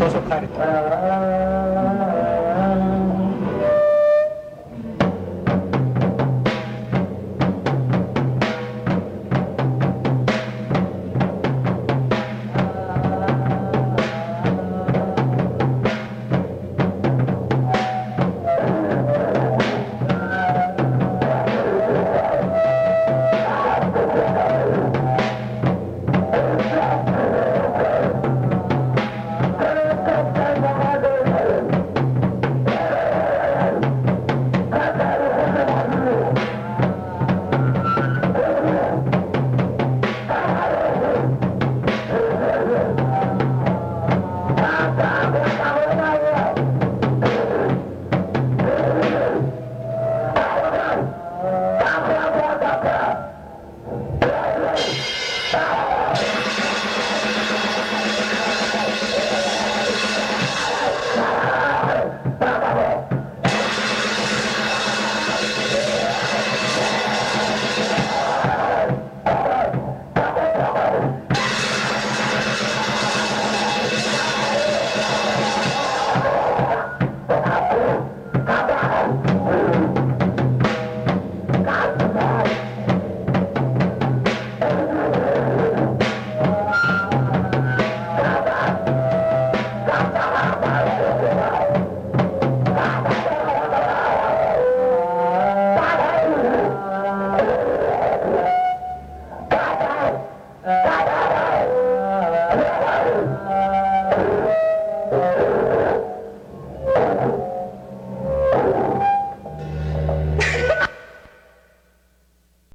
Joseph Haddon. Shut up! Yeah.